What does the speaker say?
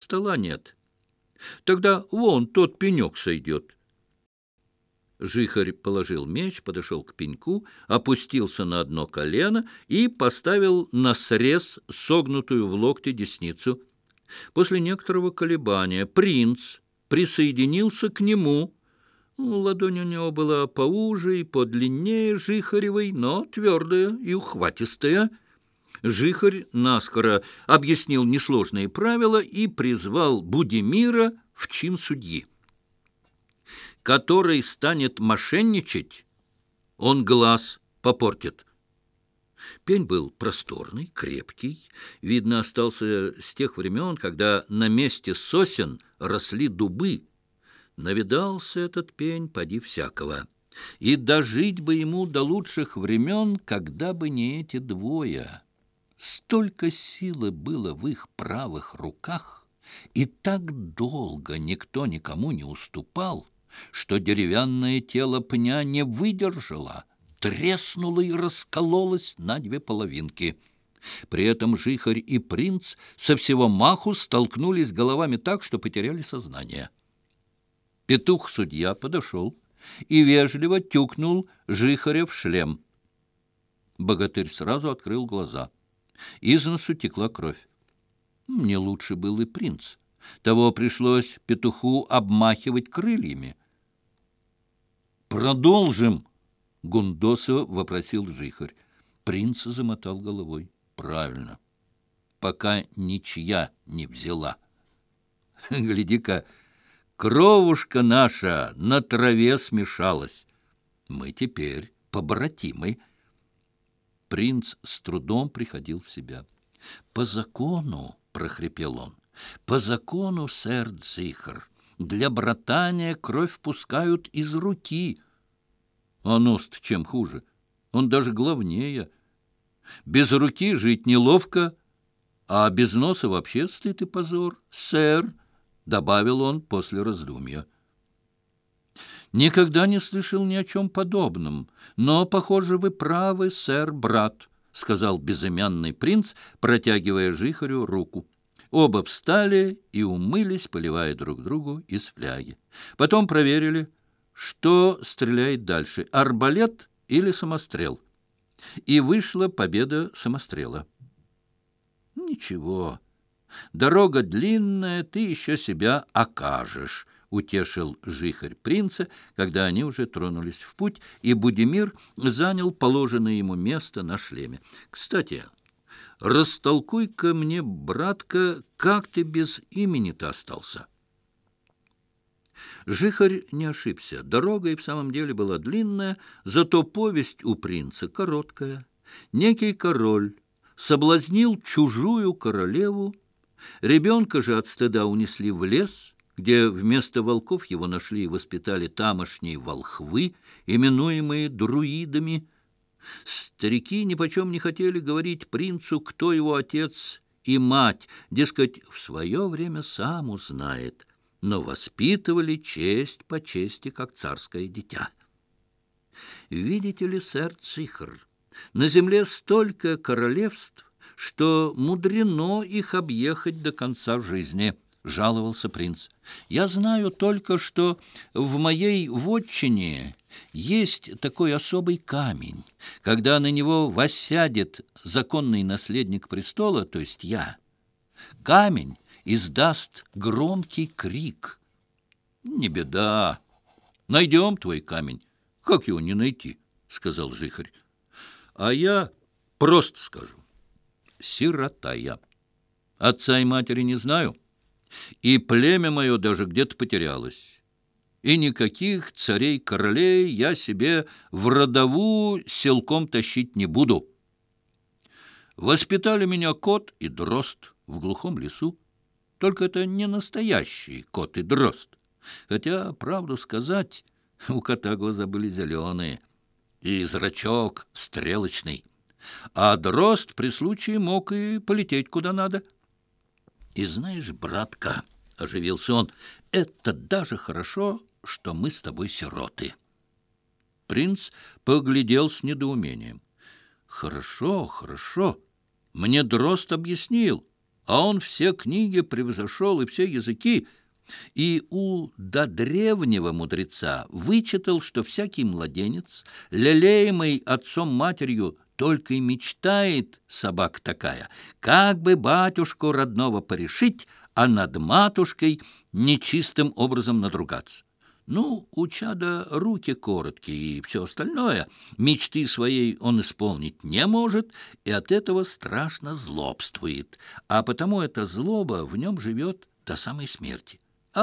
стола нет. Тогда вон тот пенек сойдет. Жихарь положил меч, подошел к пеньку, опустился на одно колено и поставил на срез согнутую в локте десницу. После некоторого колебания принц присоединился к нему. Ну, ладонь у него была поуже и подлиннее жихаревой, но твердая и ухватистая — Жихарь наскоро объяснил несложные правила и призвал Будимира в чин судьи. «Который станет мошенничать, он глаз попортит». Пень был просторный, крепкий, видно, остался с тех времен, когда на месте сосен росли дубы. Навидался этот пень, поди всякого. И дожить бы ему до лучших времен, когда бы не эти двое». Столько силы было в их правых руках, и так долго никто никому не уступал, что деревянное тело пня не выдержало, треснуло и раскололось на две половинки. При этом жихарь и принц со всего маху столкнулись головами так, что потеряли сознание. Петух-судья подошел и вежливо тюкнул жихаря в шлем. Богатырь сразу открыл глаза — из носу текла кровь. Мне лучше был и принц. Того пришлось петуху обмахивать крыльями. «Продолжим!» — Гундосова вопросил жихарь. Принц замотал головой. «Правильно. Пока ничья не взяла». «Гляди-ка, кровушка наша на траве смешалась. Мы теперь побратимы». Принц с трудом приходил в себя. «По закону», — прохрипел он, — «по закону, сэр Дзихар, для братания кровь пускают из руки». А нос чем хуже? Он даже главнее. Без руки жить неловко, а без носа вообще стыд и позор, сэр, — добавил он после раздумья. Никогда не слышал ни о чем подобном, но, похоже, вы правы, сэр, брат, — сказал безымянный принц, протягивая жихарю руку. Оба встали и умылись, поливая друг другу из фляги. Потом проверили, что стреляет дальше, арбалет или самострел. И вышла победа самострела. «Ничего, дорога длинная, ты еще себя окажешь», — утешил жихарь принца, когда они уже тронулись в путь, и Будимир занял положенное ему место на шлеме. «Кстати, растолкуй-ка мне, братка, как ты без имени-то остался?» Жихарь не ошибся. Дорога и в самом деле была длинная, зато повесть у принца короткая. Некий король соблазнил чужую королеву, ребенка же от стыда унесли в лес — где вместо волков его нашли и воспитали тамошние волхвы, именуемые друидами. Старики нипочем не хотели говорить принцу, кто его отец и мать, дескать, в свое время сам узнает, но воспитывали честь по чести, как царское дитя. Видите ли, сэр Цихр, на земле столько королевств, что мудрено их объехать до конца жизни» жаловался принц. «Я знаю только, что в моей вотчине есть такой особый камень. Когда на него воссядет законный наследник престола, то есть я, камень издаст громкий крик. Не беда. Найдем твой камень. Как его не найти?» — сказал жихарь. «А я просто скажу. Сирота я. Отца и матери не знаю» и племя мое даже где-то потерялось. И никаких царей-королей я себе в родову селком тащить не буду. Воспитали меня кот и дрозд в глухом лесу. Только это не настоящий кот и дрозд. Хотя, правду сказать, у кота глаза были зеленые и зрачок стрелочный. А дрозд при случае мог и полететь куда надо — и знаешь, братка, — оживился он, — это даже хорошо, что мы с тобой сироты. Принц поглядел с недоумением. Хорошо, хорошо. Мне дрост объяснил, а он все книги превзошел и все языки, и у до древнего мудреца вычитал, что всякий младенец, лелеемый отцом-матерью, только и мечтает собака такая, как бы батюшку родного порешить, а над матушкой нечистым образом надругаться. Ну, у чада руки короткие и все остальное. Мечты своей он исполнить не может, и от этого страшно злобствует. А потому эта злоба в нем живет до самой смерти.